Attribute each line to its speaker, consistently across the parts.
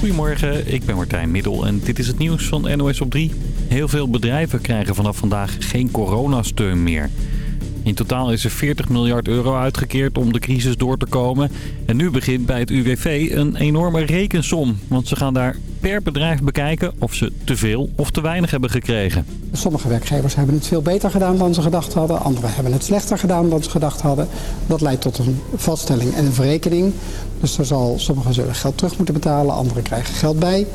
Speaker 1: Goedemorgen, ik ben Martijn Middel en dit is het nieuws van NOS op 3. Heel veel bedrijven krijgen vanaf vandaag geen coronasteun meer. In totaal is er 40 miljard euro uitgekeerd om de crisis door te komen. En nu begint bij het UWV een enorme rekensom. Want ze gaan daar per bedrijf bekijken of ze te veel of te weinig hebben gekregen.
Speaker 2: Sommige werkgevers hebben het veel beter gedaan dan ze gedacht hadden. Anderen hebben het slechter gedaan dan ze gedacht hadden. Dat leidt tot een vaststelling en een verrekening. Dus er zal, sommigen zullen geld terug moeten betalen, anderen krijgen geld bij.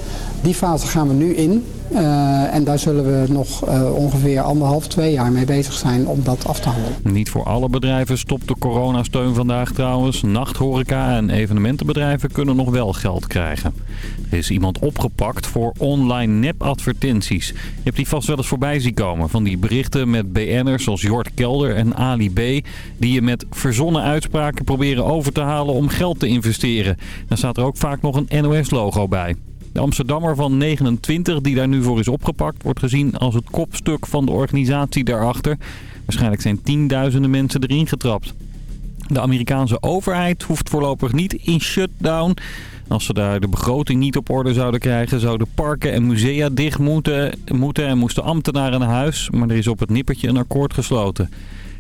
Speaker 2: Die fase gaan we nu in. Uh, en daar zullen we nog uh, ongeveer anderhalf, twee jaar mee bezig zijn om dat af te handelen.
Speaker 1: Niet voor alle bedrijven stopt de coronasteun vandaag trouwens. Nachthoreca en evenementenbedrijven kunnen nog wel geld krijgen. Er is iemand opgepakt voor online nepadvertenties. Je hebt die vast wel eens voorbij zien komen. Van die berichten met BN'ers zoals Jort Kelder en Ali B. Die je met verzonnen uitspraken proberen over te halen om geld te investeren. Dan staat er ook vaak nog een NOS-logo bij. De Amsterdammer van 29 die daar nu voor is opgepakt... wordt gezien als het kopstuk van de organisatie daarachter. Waarschijnlijk zijn tienduizenden mensen erin getrapt. De Amerikaanse overheid hoeft voorlopig niet in shutdown... Als ze daar de begroting niet op orde zouden krijgen... zouden parken en musea dicht moeten, moeten en moesten ambtenaren naar huis. Maar er is op het nippertje een akkoord gesloten.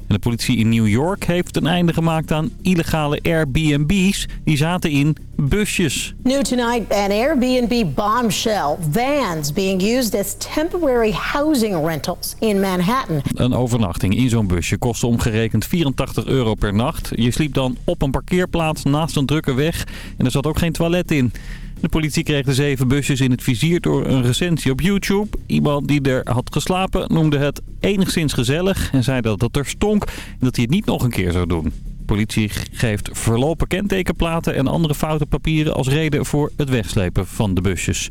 Speaker 1: En de politie in New York heeft een einde gemaakt aan illegale Airbnb's. Die zaten in busjes.
Speaker 3: New tonight, an Airbnb bombshell. Vans being used as temporary housing rentals in Manhattan.
Speaker 1: Een overnachting in zo'n busje kostte omgerekend 84 euro per nacht. Je sliep dan op een parkeerplaats naast een drukke weg. En er zat ook geen toilet in. De politie kreeg de zeven busjes in het vizier door een recensie op YouTube. Iemand die er had geslapen noemde het enigszins gezellig en zei dat het er stonk en dat hij het niet nog een keer zou doen. De politie geeft verlopen kentekenplaten en andere foute papieren als reden voor het wegslepen van de busjes.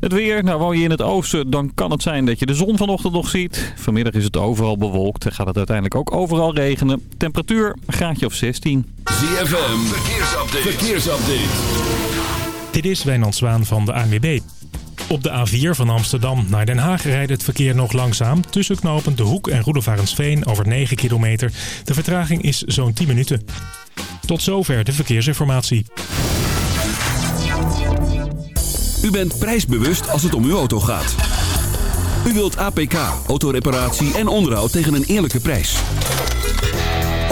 Speaker 1: Het weer, nou woon je in het oosten, dan kan het zijn dat je de zon vanochtend nog ziet. Vanmiddag is het overal bewolkt en gaat het uiteindelijk ook overal regenen. Temperatuur, een graadje of 16.
Speaker 4: ZFM, verkeersupdate. verkeersupdate.
Speaker 5: Dit is Wijnand Zwaan van de ANWB. Op de A4 van Amsterdam naar Den Haag rijdt het verkeer nog langzaam. Tussen knooppunt De Hoek en Roelofarensveen over 9 kilometer. De vertraging is zo'n 10 minuten. Tot zover de verkeersinformatie.
Speaker 4: U bent prijsbewust als het om uw auto gaat. U wilt APK, autoreparatie en onderhoud tegen een eerlijke prijs.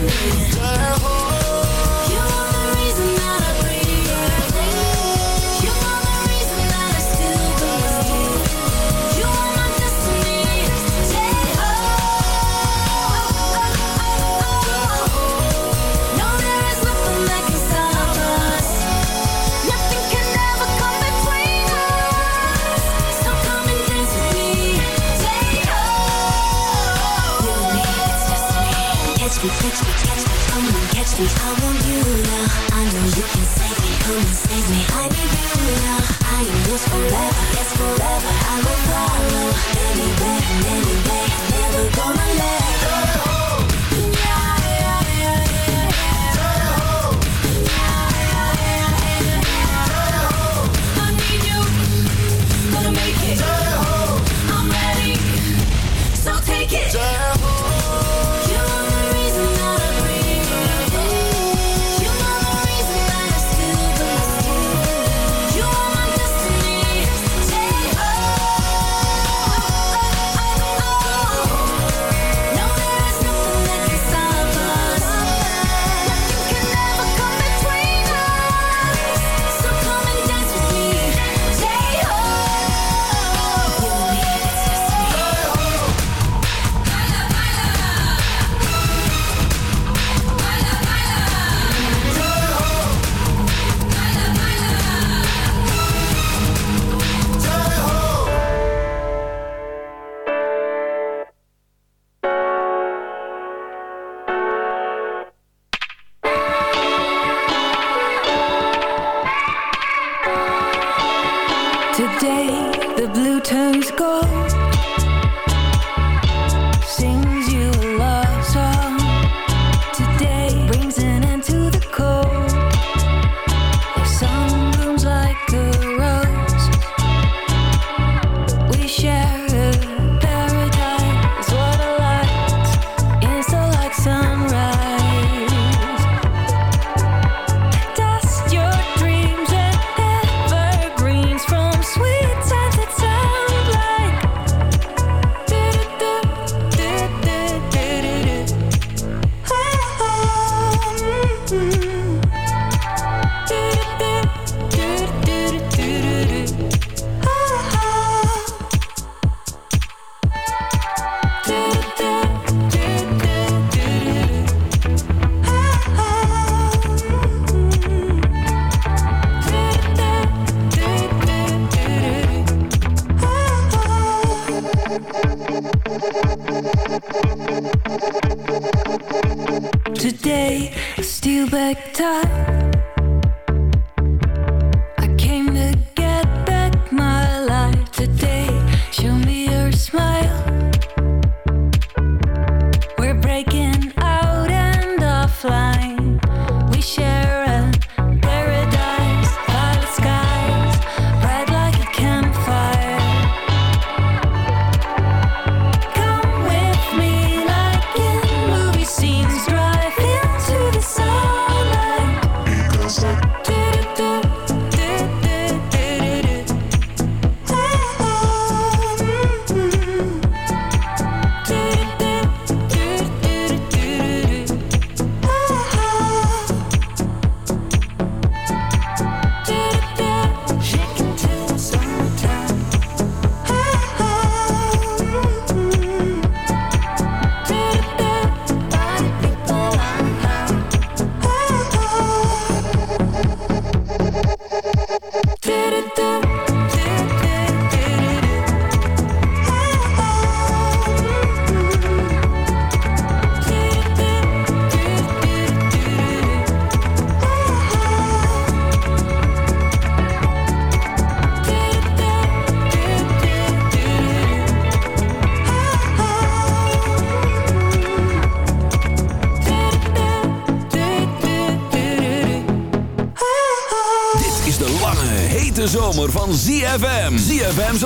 Speaker 6: yeah.
Speaker 7: Today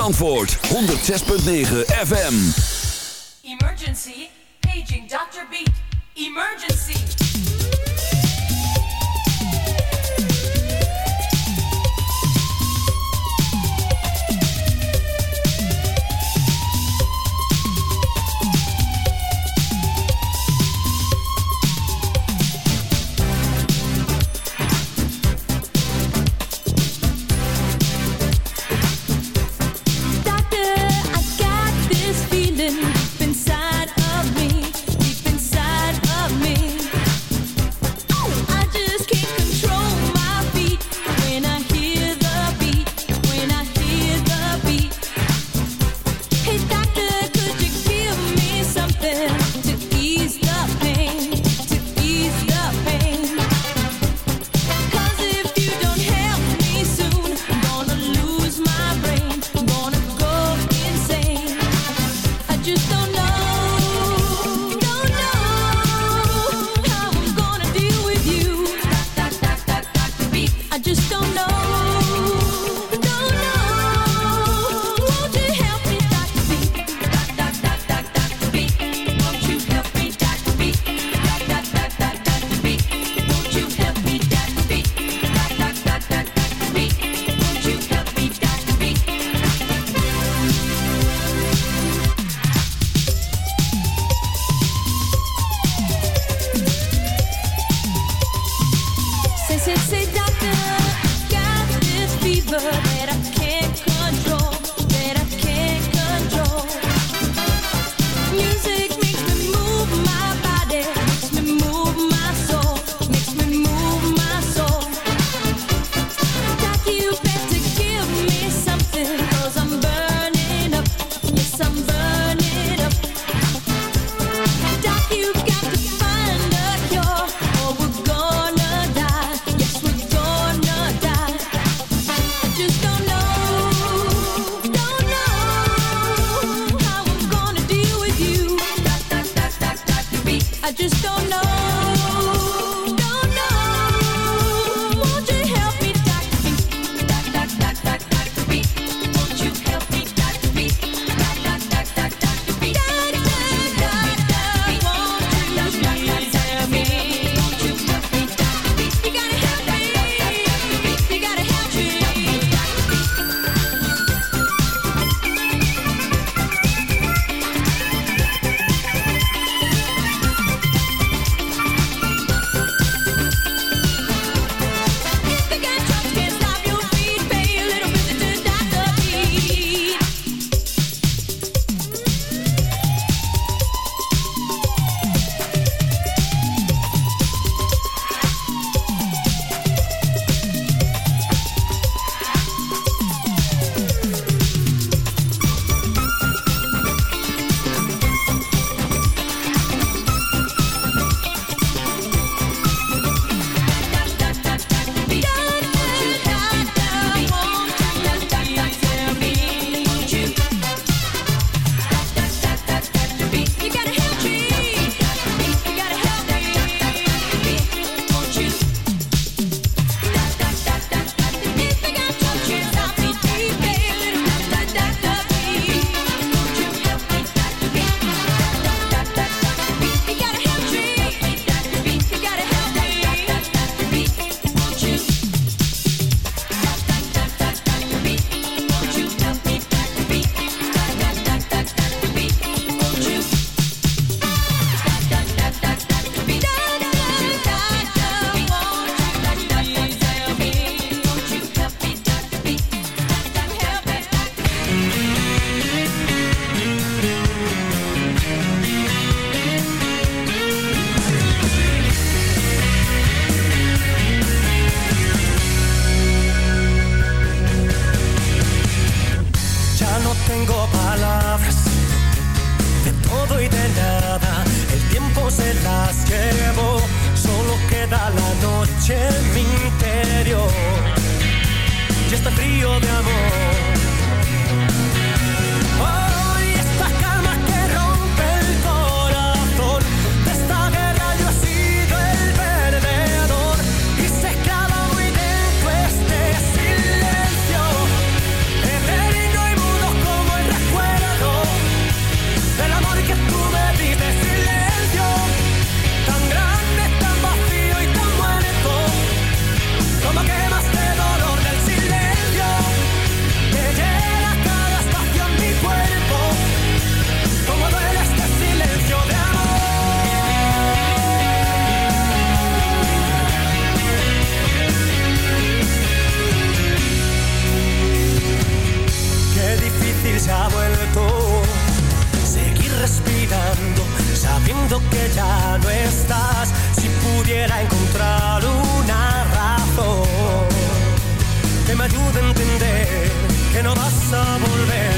Speaker 8: ZFM's antwoord, 106.9 FM.
Speaker 9: de amor. pudiera encontrar una razón que me ayude a entender que no vas a volver.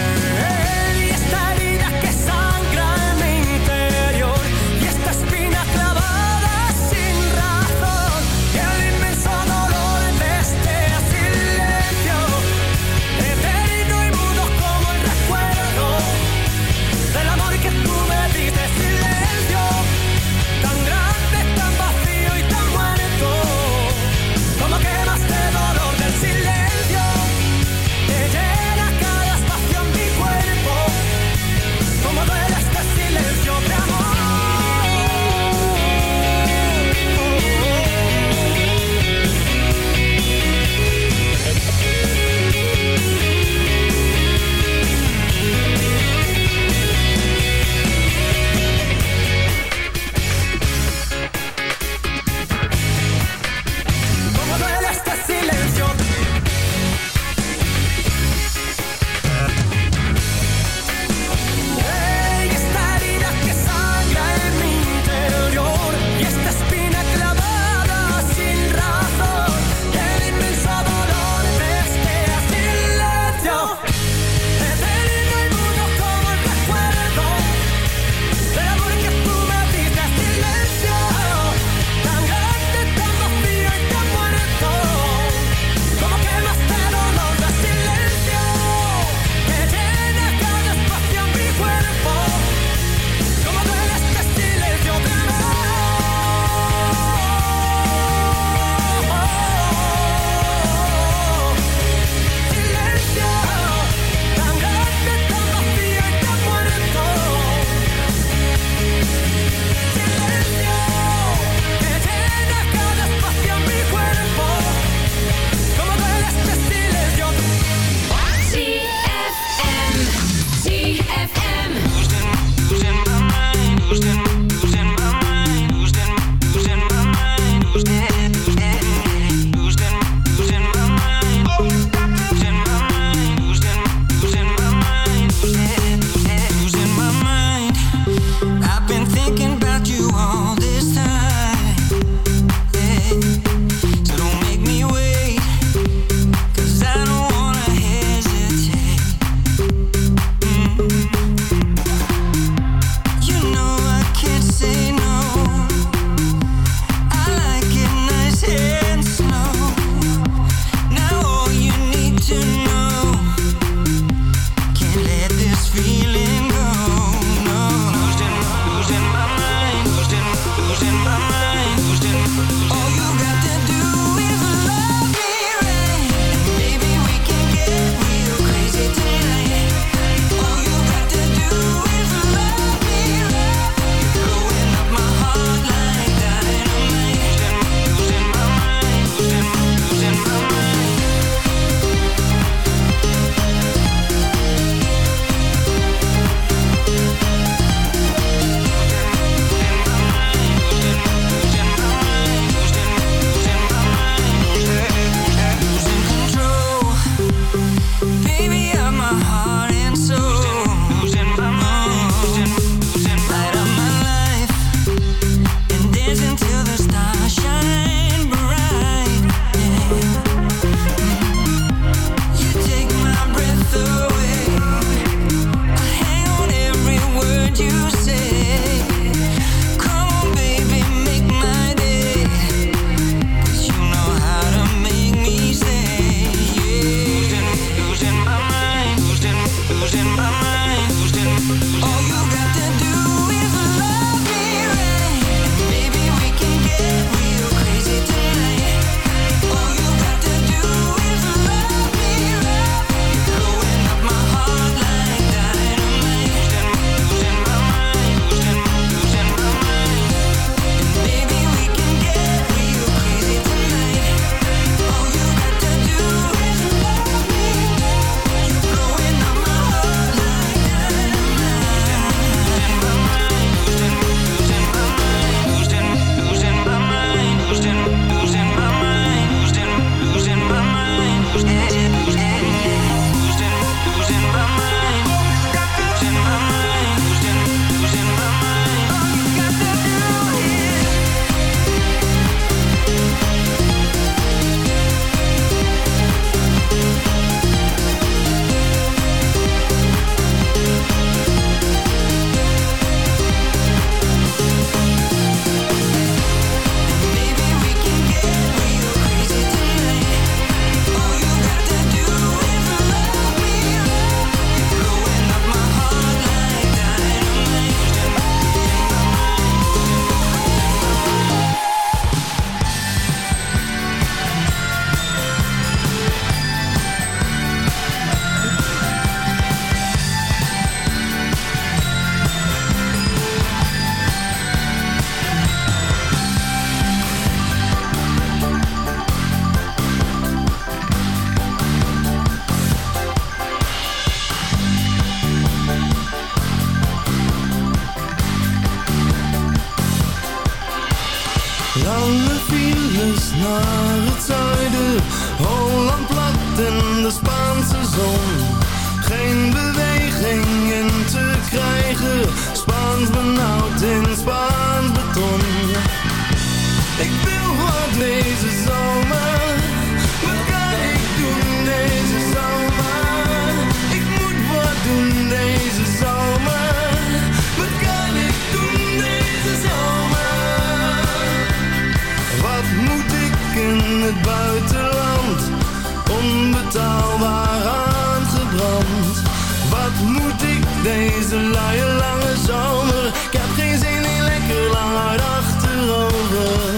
Speaker 10: Deze lange, lange zomer. Ik heb geen zin in lekker lang achterover.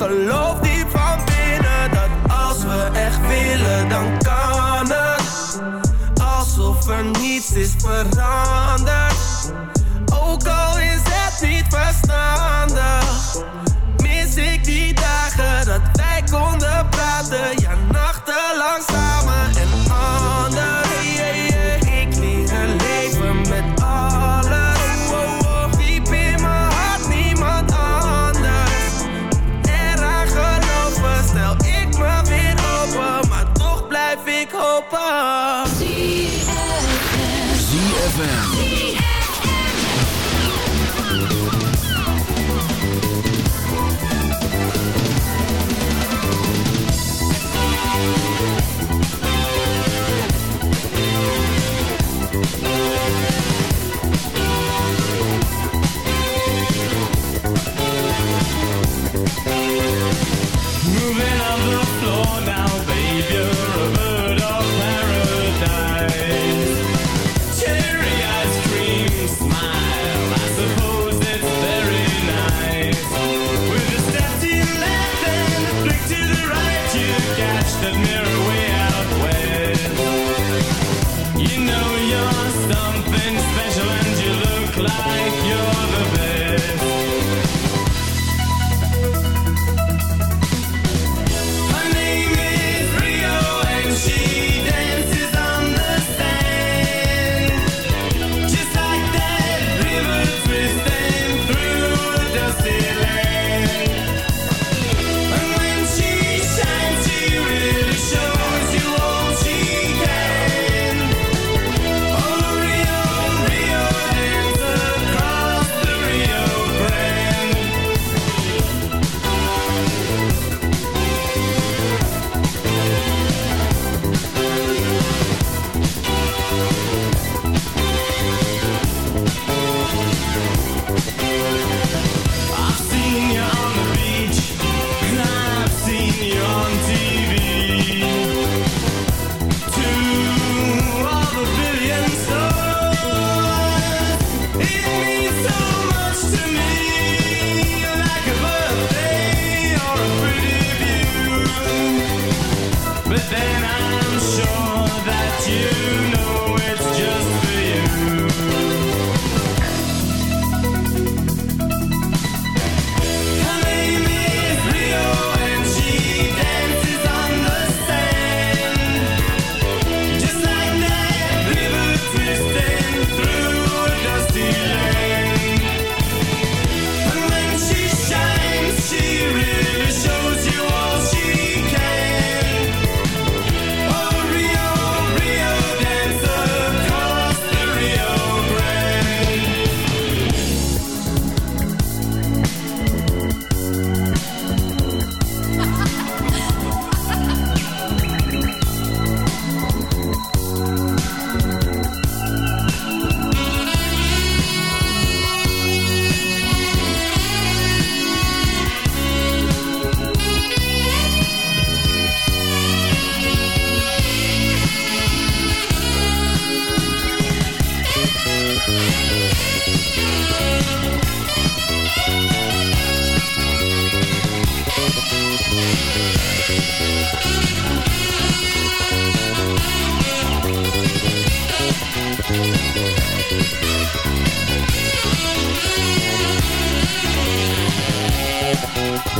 Speaker 11: geloof die van binnen dat als we echt willen, dan kan het. Alsof er niets is veranderd. Ook al is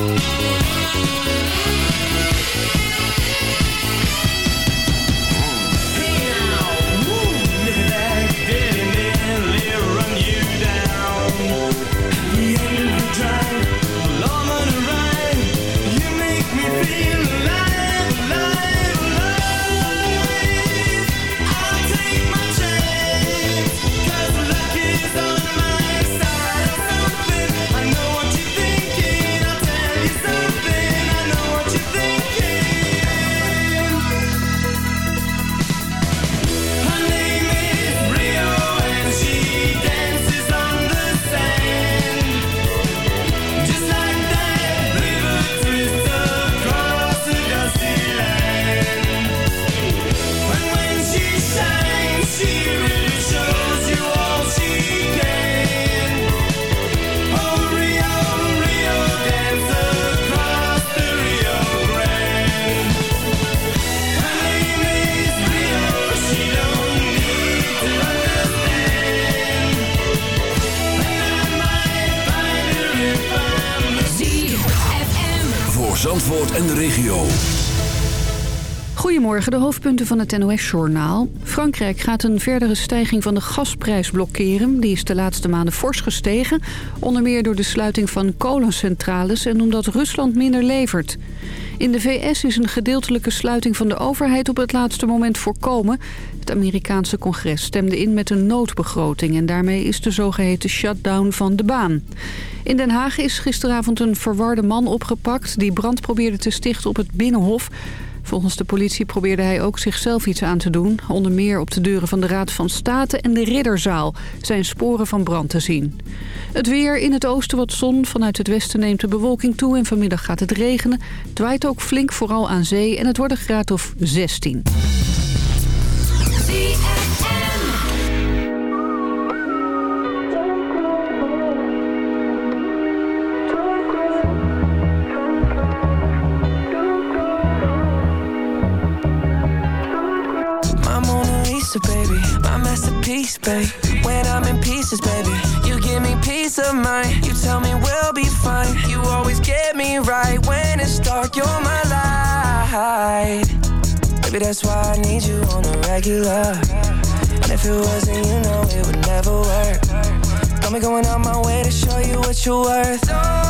Speaker 4: Música De
Speaker 12: hoofdpunten van het NOS-journaal. Frankrijk gaat een verdere stijging van de gasprijs blokkeren. Die is de laatste maanden fors gestegen. Onder meer door de sluiting van kolencentrales en omdat Rusland minder levert. In de VS is een gedeeltelijke sluiting van de overheid op het laatste moment voorkomen. Het Amerikaanse congres stemde in met een noodbegroting... en daarmee is de zogeheten shutdown van de baan. In Den Haag is gisteravond een verwarde man opgepakt... die brand probeerde te stichten op het Binnenhof... Volgens de politie probeerde hij ook zichzelf iets aan te doen. Onder meer op de deuren van de Raad van State en de Ridderzaal zijn sporen van brand te zien. Het weer in het oosten wat zon. Vanuit het westen neemt de bewolking toe en vanmiddag gaat het regenen. Het ook flink vooral aan zee en het wordt een graad of 16.
Speaker 8: That's why I need you on a regular. And if it wasn't, you know it would never work. Got me going out my way to show you what you're worth. Don't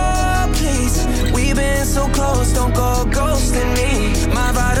Speaker 8: so close, don't go ghosting me. My vital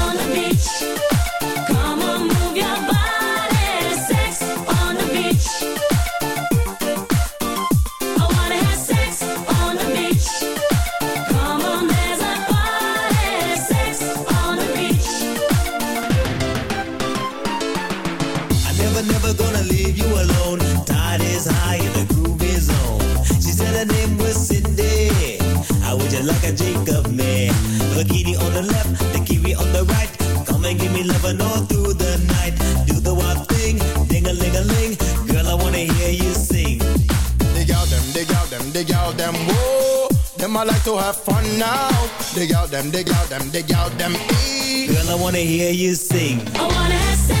Speaker 13: to have fun now. Dig out them, dig out them, dig out them, e.
Speaker 14: Girl, I wanna hear you sing.
Speaker 6: I wanna have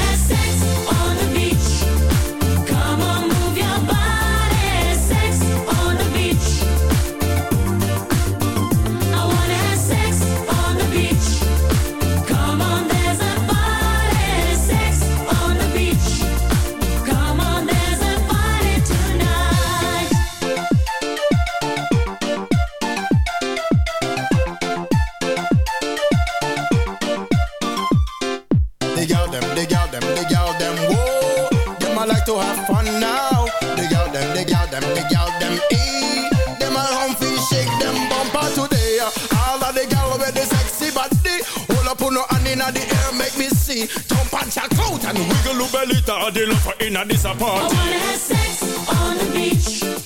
Speaker 15: Jump and your coat and wiggle your belly. Taddy love her in a disappointment.
Speaker 6: I wanna have sex on the beach.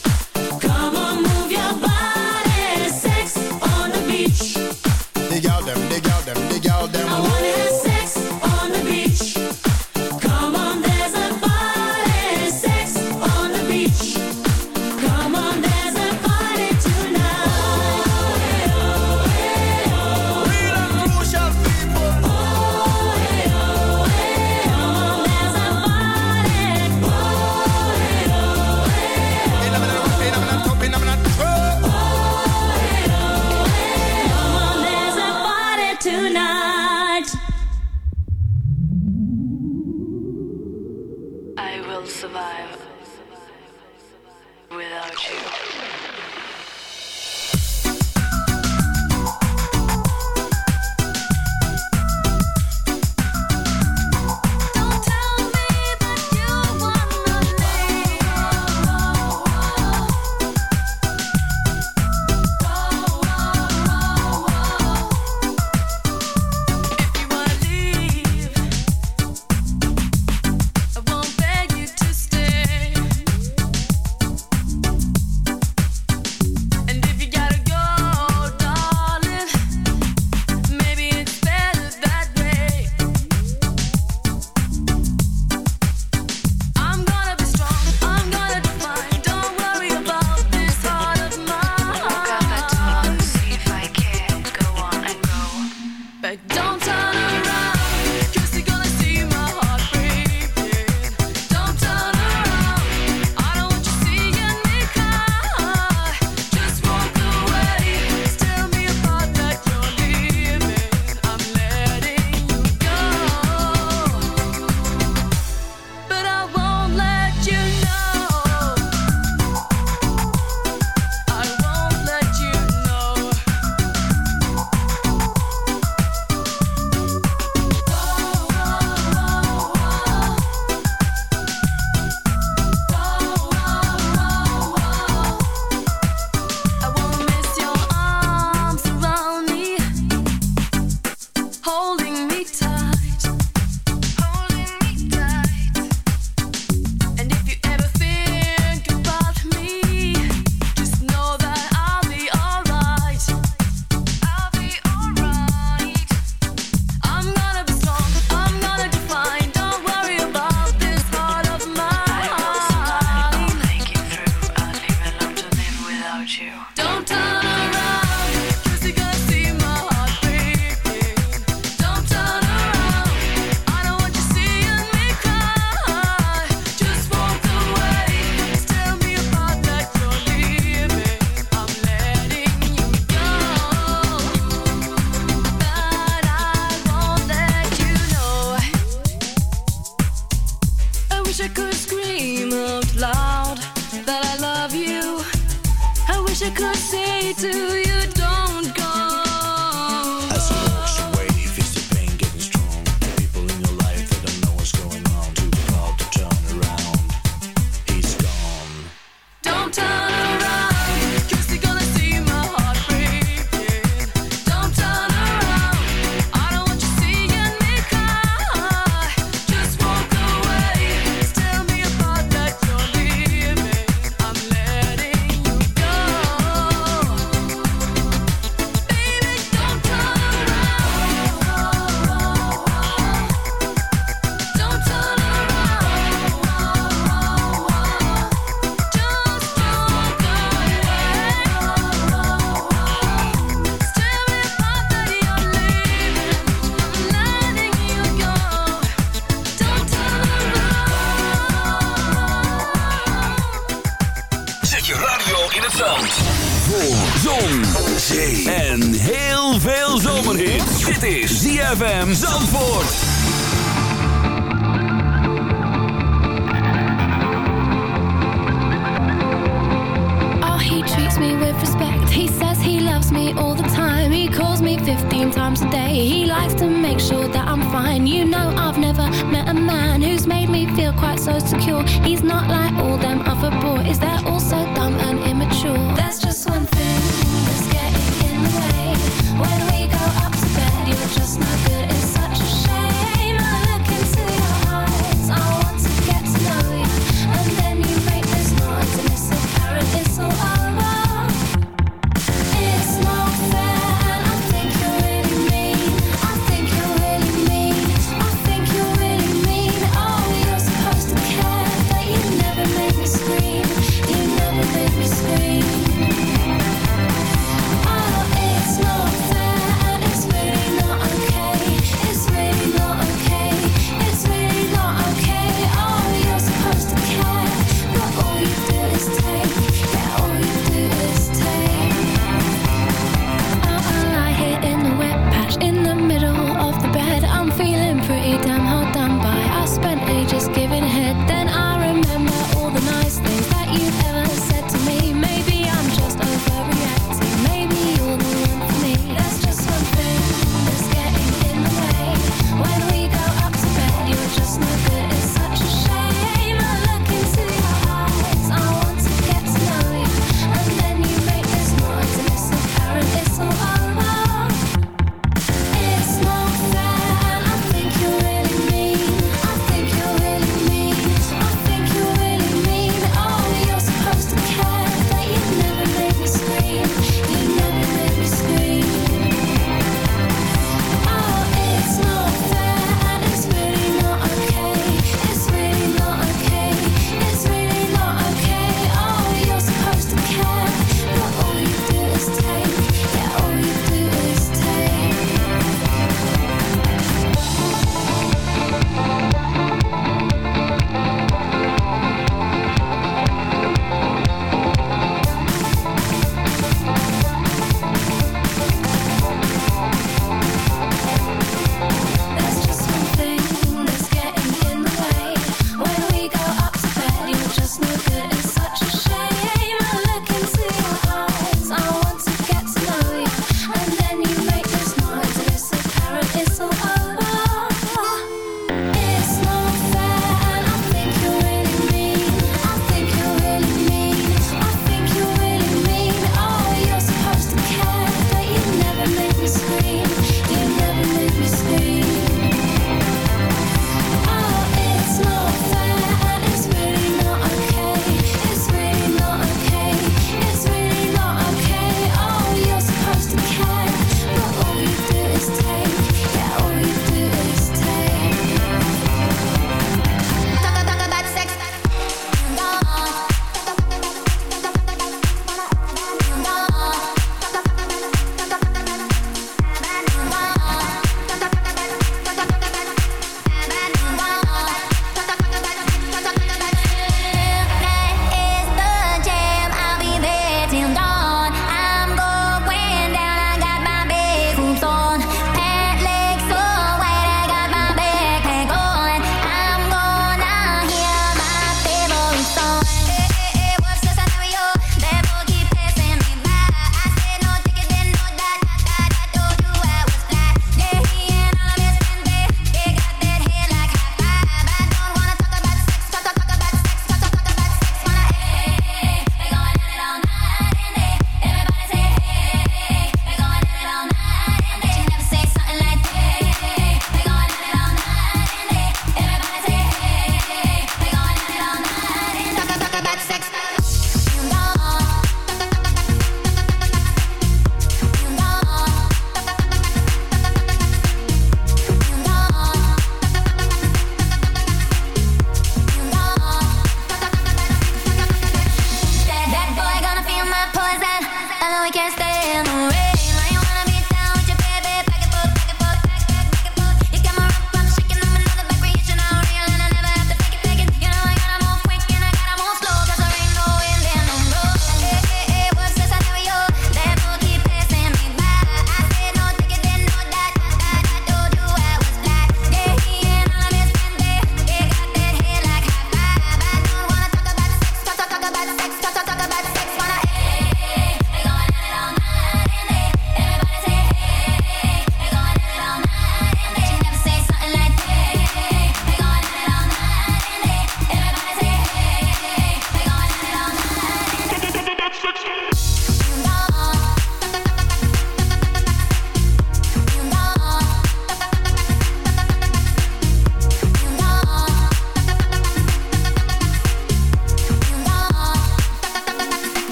Speaker 6: to you.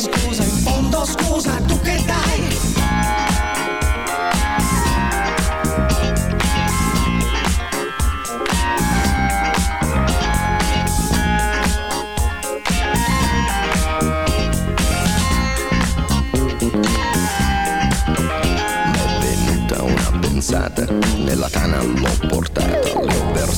Speaker 16: Scusa, in fondo scusa, tu che dai?
Speaker 17: m'è venuta nella tana l'ho portata,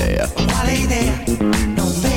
Speaker 17: idea,
Speaker 16: Quale idea? Non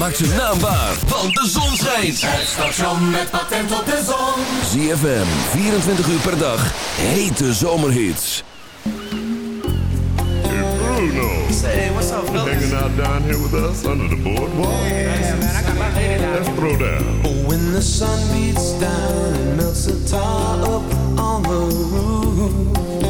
Speaker 10: maakt zijn naam waar, want de zon schijnt.
Speaker 9: Het station met patent op de zon.
Speaker 10: ZFM, 24 uur per dag, hete zomerhits.
Speaker 18: Bruno.
Speaker 9: Say, what's up, fellas?
Speaker 18: Hanging out down here with us under the boardwalk.
Speaker 9: Yeah, man, I got my lady down
Speaker 18: Let's throw down.
Speaker 9: Oh, when the sun beats down and melts the tar up on the roof.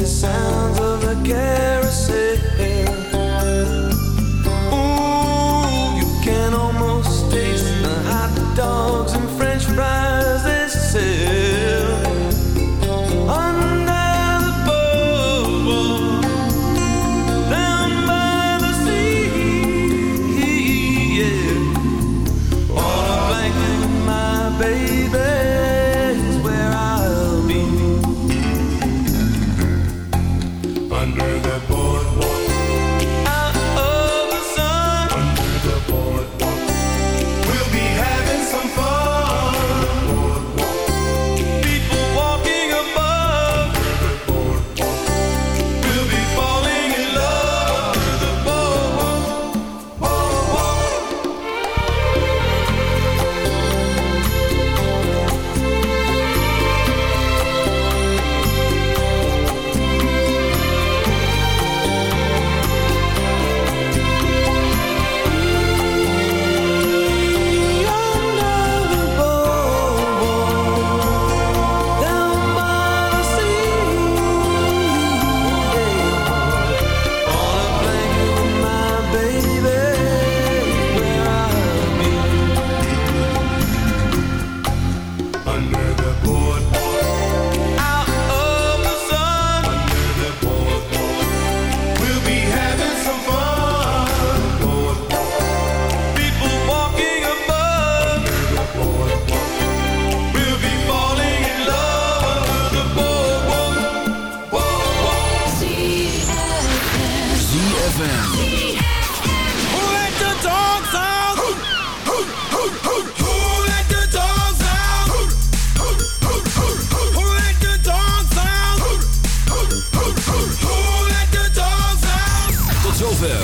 Speaker 9: the sounds of a
Speaker 10: girl.